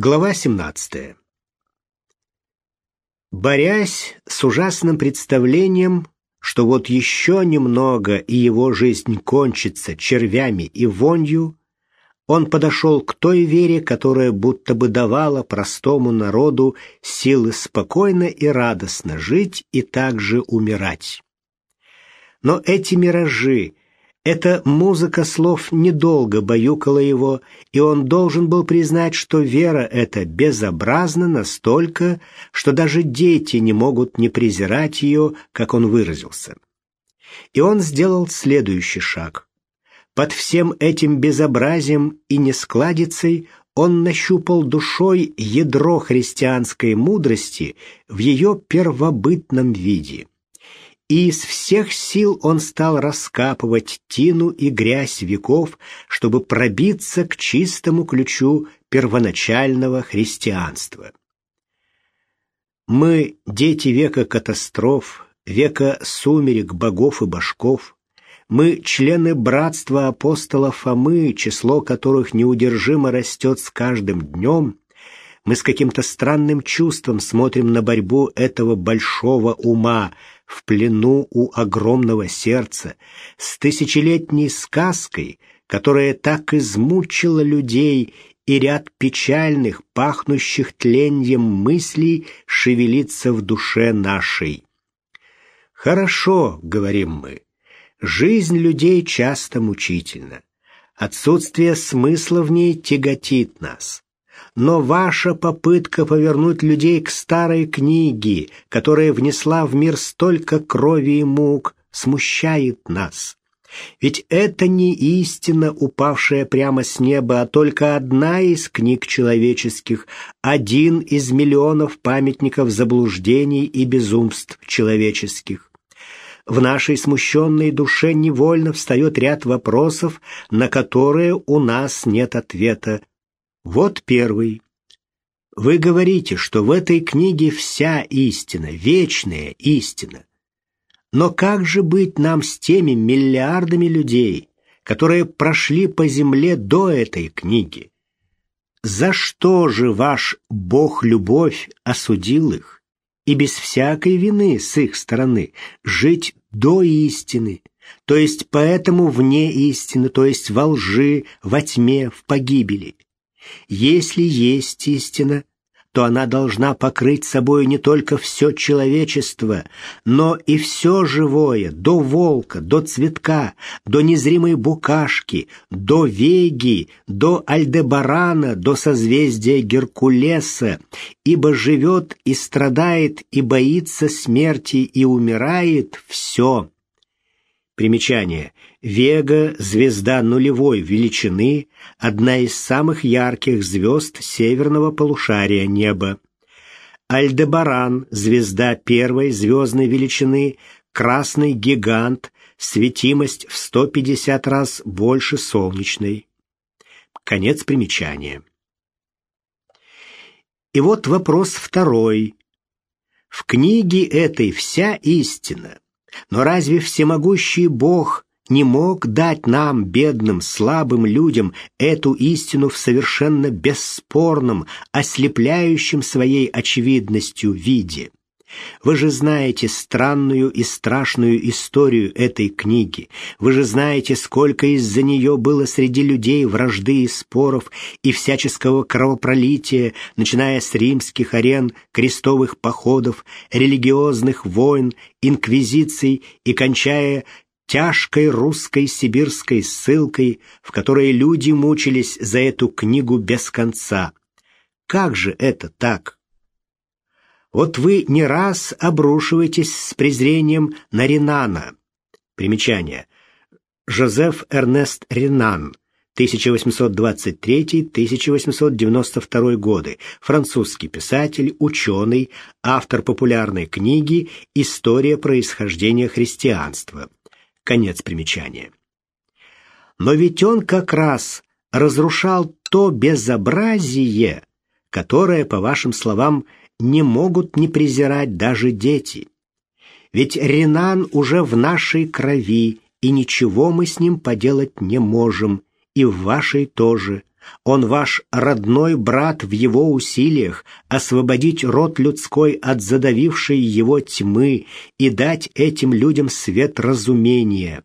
Глава 17. Борясь с ужасным представлением, что вот еще немного и его жизнь кончится червями и вонью, он подошел к той вере, которая будто бы давала простому народу силы спокойно и радостно жить и также умирать. Но эти миражи, эта музыка слов недолго баюкала его, и он должен был признать, что вера эта безобразна настолько, что даже дети не могут не презирать ее, как он выразился. И он сделал следующий шаг. Под всем этим безобразием и нескладицей он нащупал душой ядро христианской мудрости в ее первобытном виде и из всех сил он стал раскапывать тину и грязь веков, чтобы пробиться к чистому ключу первоначального христианства. Мы — дети века катастроф, века сумерек богов и башков, мы — члены братства апостола Фомы, число которых неудержимо растет с каждым днем, мы с каким-то странным чувством смотрим на борьбу этого большого ума — в плену у огромного сердца, с тысячелетней сказкой, которая так измучила людей, и ряд печальных, пахнущих тленьем мыслей шевелится в душе нашей. «Хорошо», — говорим мы, — «жизнь людей часто мучительна. Отсутствие смысла в ней тяготит нас но ваша попытка повернуть людей к старой книге, которая внесла в мир столько крови и мук, смущает нас. Ведь это не истина, упавшая прямо с неба, а только одна из книг человеческих, один из миллионов памятников заблуждений и безумств человеческих. В нашей смущенной душе невольно встает ряд вопросов, на которые у нас нет ответа, вот первый. Вы говорите, что в этой книге вся истина, вечная истина. Но как же быть нам с теми миллиардами людей, которые прошли по земле до этой книги? За что же ваш Бог-любовь осудил их и без всякой вины с их стороны жить до истины, то есть поэтому вне истины, то есть во лжи, во тьме, в погибели? Если есть истина, то она должна покрыть собой не только все человечество, но и все живое, до волка, до цветка, до незримой букашки, до веги, до альдебарана, до созвездия Геркулеса, ибо живет и страдает, и боится смерти, и умирает все. Примечание. Вега – звезда нулевой величины, одна из самых ярких звезд северного полушария неба. Альдебаран – звезда первой звездной величины, красный гигант, светимость в 150 раз больше солнечной. Конец примечания. И вот вопрос второй. В книге этой вся истина. Но разве всемогущий Бог не мог дать нам, бедным, слабым людям, эту истину в совершенно бесспорном, ослепляющем своей очевидностью виде. Вы же знаете странную и страшную историю этой книги. Вы же знаете, сколько из-за нее было среди людей вражды и споров и всяческого кровопролития, начиная с римских арен, крестовых походов, религиозных войн, инквизиций и кончая тяжкой русской сибирской ссылкой, в которой люди мучились за эту книгу без конца. Как же это так? Вот вы не раз обрушиваетесь с презрением на Ренана. Примечание. Жозеф Эрнест Ренан, 1823-1892 годы, французский писатель, ученый, автор популярной книги «История происхождения христианства». Конец примечания. Но ведь он как раз разрушал то безобразие, которое, по вашим словам, не могут не презирать даже дети. Ведь Ренан уже в нашей крови, и ничего мы с ним поделать не можем, и в вашей тоже. Он ваш родной брат в его усилиях освободить род людской от задавившей его тьмы и дать этим людям свет разумения.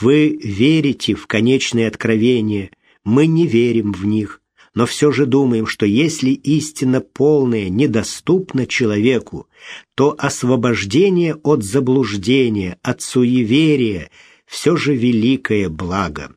Вы верите в конечные откровения, мы не верим в них, но все же думаем, что если истина полная недоступна человеку, то освобождение от заблуждения, от суеверия все же великое благо.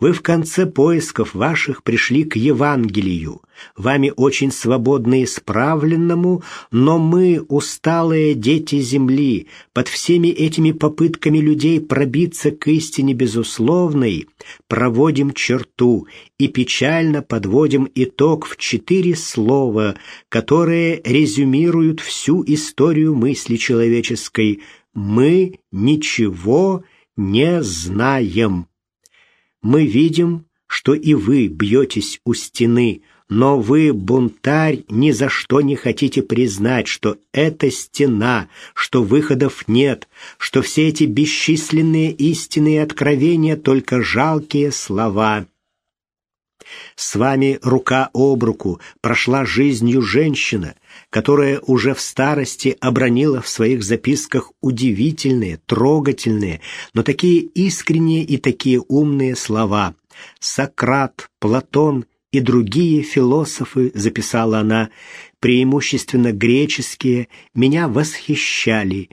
Вы в конце поисков ваших пришли к Евангелию, вами очень свободно исправленному, но мы, усталые дети земли, под всеми этими попытками людей пробиться к истине безусловной, проводим черту и печально подводим итог в четыре слова, которые резюмируют всю историю мысли человеческой. «Мы ничего не знаем» мы видим, что и вы бьетесь у стены, но вы, бунтарь, ни за что не хотите признать, что это стена, что выходов нет, что все эти бесчисленные истины и откровения — только жалкие слова. С вами рука об руку прошла жизнью женщина, которая уже в старости обронила в своих записках удивительные, трогательные, но такие искренние и такие умные слова. Сократ, Платон и другие философы, записала она, преимущественно греческие, меня восхищали.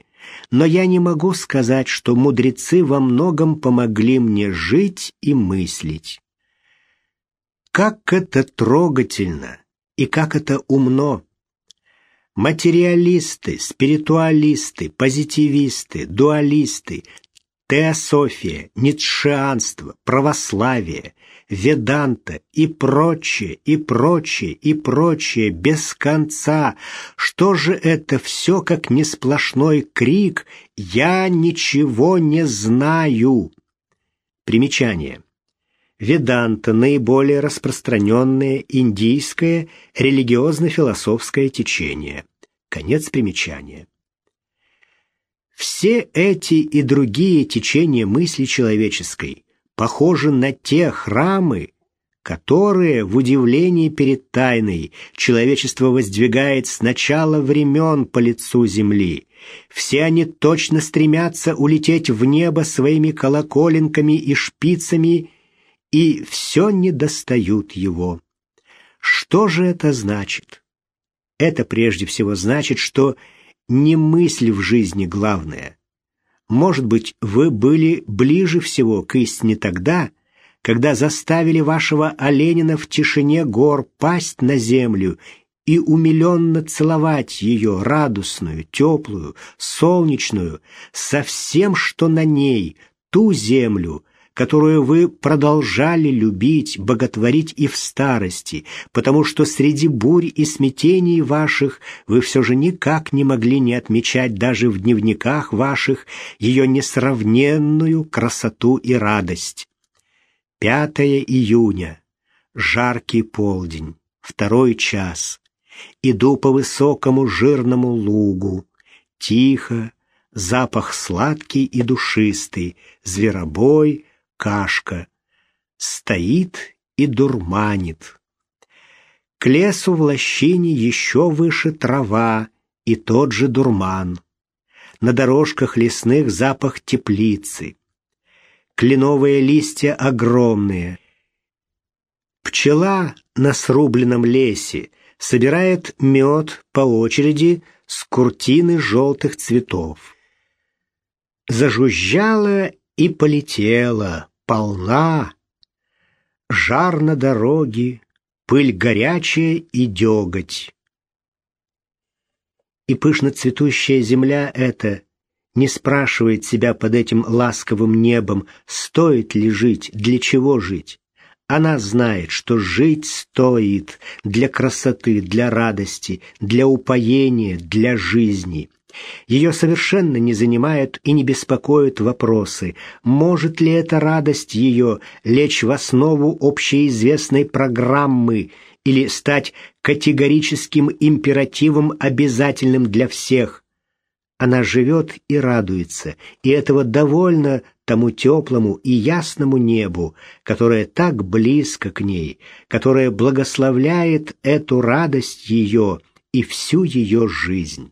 Но я не могу сказать, что мудрецы во многом помогли мне жить и мыслить. Как это трогательно и как это умно! Материалисты, спиритуалисты, позитивисты, дуалисты, теософия, ницшеанство, православие, веданта и прочее, и прочее, и прочее, без конца. Что же это все, как не сплошной крик «Я ничего не знаю»? Примечание. Веданта – наиболее распространенное индийское религиозно-философское течение. Конец примечания. Все эти и другие течения мысли человеческой похожи на те храмы, которые в удивлении перед тайной человечество воздвигает с начала времен по лицу земли. Все они точно стремятся улететь в небо своими колоколенками и шпицами и все не достают его. Что же это значит? Это прежде всего значит, что не мысль в жизни главное. Может быть, вы были ближе всего к истине тогда, когда заставили вашего оленина в тишине гор пасть на землю и умиленно целовать ее радостную, теплую, солнечную, со всем, что на ней, ту землю, которую вы продолжали любить, боготворить и в старости, потому что среди бурь и смятений ваших вы все же никак не могли не отмечать даже в дневниках ваших ее несравненную красоту и радость. 5 июня. Жаркий полдень. Второй час. Иду по высокому жирному лугу. Тихо, запах сладкий и душистый, зверобой, кашка, стоит и дурманит. К лесу в лощине еще выше трава и тот же дурман. На дорожках лесных запах теплицы. Кленовые листья огромные. Пчела на срубленном лесе собирает мед по очереди с куртины желтых цветов. Зажужжала и полетела, полна. Жар на дороге, пыль горячая и деготь. И пышно цветущая земля эта не спрашивает себя под этим ласковым небом, стоит ли жить, для чего жить. Она знает, что жить стоит для красоты, для радости, для упоения, для жизни. Ее совершенно не занимают и не беспокоят вопросы, может ли эта радость ее лечь в основу общеизвестной программы или стать категорическим императивом, обязательным для всех. Она живет и радуется, и этого довольно тому теплому и ясному небу, которое так близко к ней, которое благословляет эту радость ее и всю ее жизнь.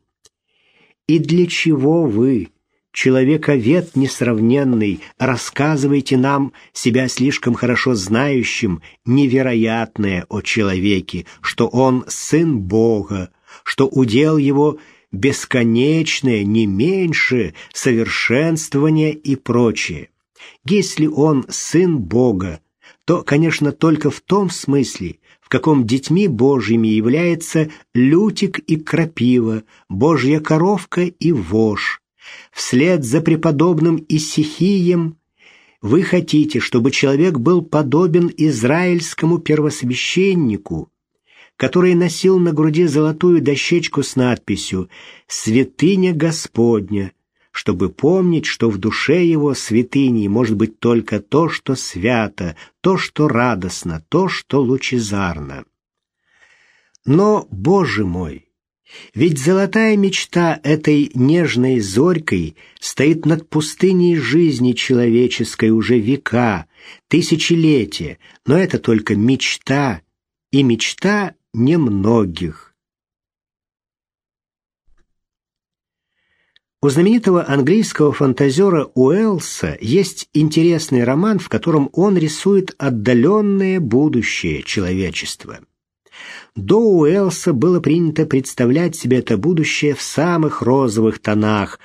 И для чего вы, человековед несравненный, рассказываете нам, себя слишком хорошо знающим, невероятное о человеке, что он сын Бога, что удел его бесконечное, не меньше, совершенствование и прочее. Если он сын Бога, то, конечно, только в том смысле, в каком детьми Божьими является лютик и крапива, Божья коровка и вож. Вслед за преподобным Исихием вы хотите, чтобы человек был подобен израильскому первосвященнику, который носил на груди золотую дощечку с надписью «Святыня Господня», чтобы помнить, что в душе его святыней может быть только то, что свято, то, что радостно, то, что лучезарно. Но, Боже мой, ведь золотая мечта этой нежной зорькой стоит над пустыней жизни человеческой уже века, тысячелетия, но это только мечта, и мечта немногих. У знаменитого английского фантазера Уэллса есть интересный роман, в котором он рисует отдаленное будущее человечества. До Уэллса было принято представлять себе это будущее в самых розовых тонах.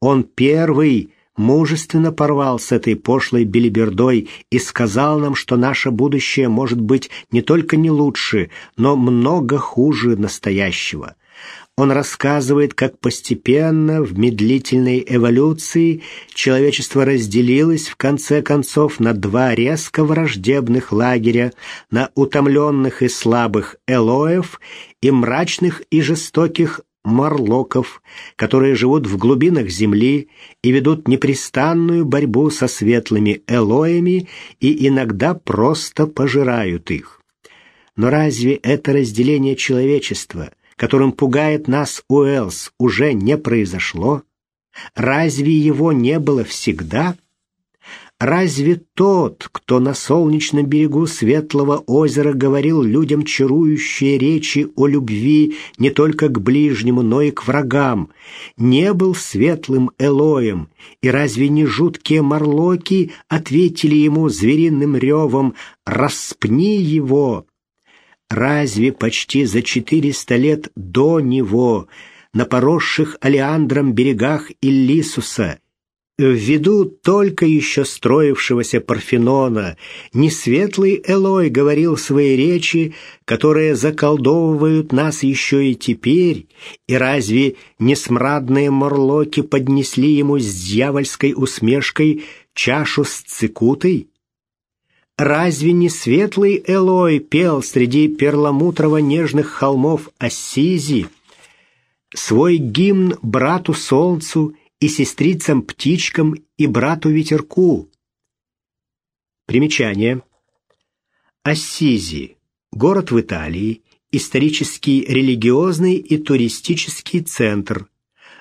Он первый мужественно порвал с этой пошлой белибердой и сказал нам, что наше будущее может быть не только не лучше, но много хуже настоящего. Он рассказывает, как постепенно в медлительной эволюции человечество разделилось в конце концов на два резко враждебных лагеря, на утомленных и слабых элоев и мрачных и жестоких марлоков, которые живут в глубинах земли и ведут непрестанную борьбу со светлыми элоями и иногда просто пожирают их. Но разве это разделение человечества, которым пугает нас Уэллс, уже не произошло? Разве его не было всегда? Разве тот, кто на солнечном берегу Светлого озера говорил людям чарующие речи о любви не только к ближнему, но и к врагам, не был светлым Элоем, и разве не жуткие морлоки ответили ему звериным ревом «Распни его!» Разве почти за четыреста лет до него на поросших алиандром берегах Иллисуса – Ввиду только еще строившегося Парфенона, несветлый Элой говорил свои речи, которые заколдовывают нас еще и теперь, и разве несмрадные морлоки поднесли ему с дьявольской усмешкой чашу с цикутой? Разве не светлый Элой пел среди перламутрово-нежных холмов Ассизи свой гимн брату солнцу и сестрицам-птичкам и брату-ветерку. Примечание. Ассизи. Город в Италии. Исторический, религиозный и туристический центр.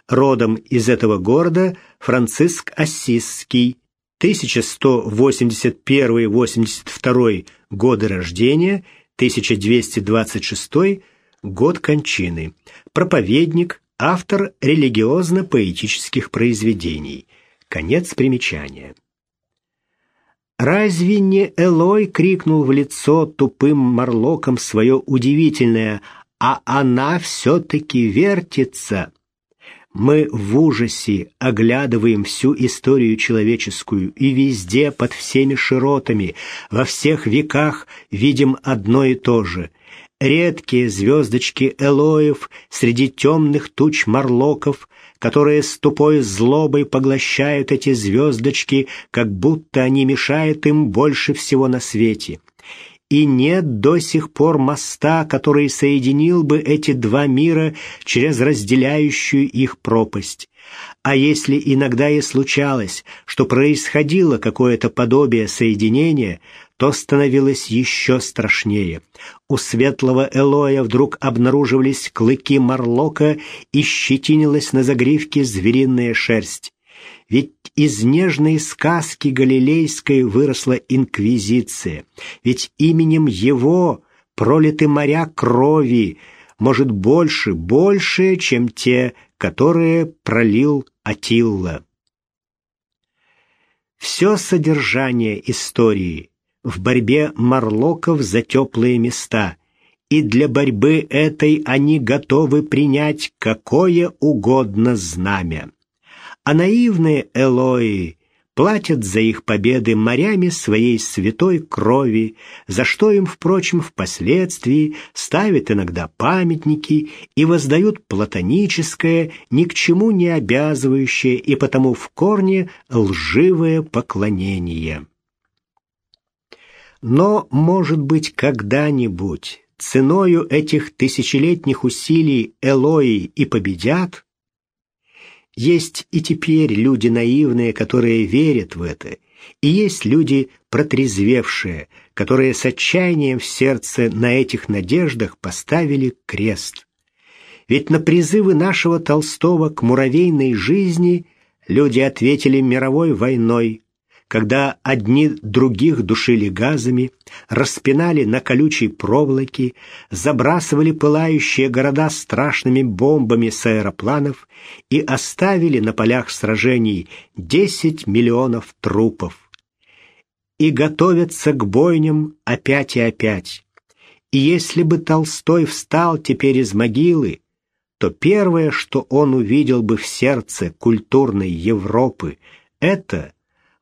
Родом из этого города Франциск Ассизский. 1181-82 годы рождения, 1226 год кончины. Проповедник, автор религиозно-поэтических произведений. Конец примечания. Разве не Элой крикнул в лицо тупым морлоком свое удивительное «А она все-таки вертится»? Мы в ужасе оглядываем всю историю человеческую и везде, под всеми широтами, во всех веках видим одно и то же редкие звездочки Элоев среди темных туч марлоков, которые с тупой злобой поглощают эти звездочки, как будто они мешают им больше всего на свете. И нет до сих пор моста, который соединил бы эти два мира через разделяющую их пропасть. А если иногда и случалось, что происходило какое-то подобие соединения, то становилось еще страшнее. У светлого Элоя вдруг обнаруживались клыки Марлока и щетинилась на загривке звериная шерсть. Ведь из нежной сказки галилейской выросла инквизиция. Ведь именем его пролиты моря крови, может, больше, больше, чем те, которые пролил Атилла. Все содержание истории в борьбе марлоков за теплые места, и для борьбы этой они готовы принять какое угодно знамя. А наивные Элои платят за их победы морями своей святой крови, за что им, впрочем, впоследствии ставят иногда памятники и воздают платоническое, ни к чему не обязывающее и потому в корне лживое поклонение. Но, может быть, когда-нибудь ценою этих тысячелетних усилий Элои и победят, есть и теперь люди наивные, которые верят в это, и есть люди протрезвевшие, которые с отчаянием в сердце на этих надеждах поставили крест. Ведь на призывы нашего Толстого к муравейной жизни люди ответили мировой войной, когда одни других душили газами, распинали на колючей проволоке, забрасывали пылающие города страшными бомбами с аэропланов и оставили на полях сражений 10 миллионов трупов. И готовятся к бойням опять и опять. И если бы Толстой встал теперь из могилы, то первое, что он увидел бы в сердце культурной Европы, это –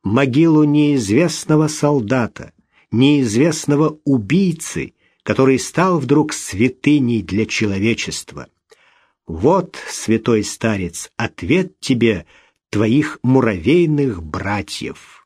могилу неизвестного солдата, неизвестного убийцы, который стал вдруг святыней для человечества. Вот, святой старец, ответ тебе твоих муравейных братьев.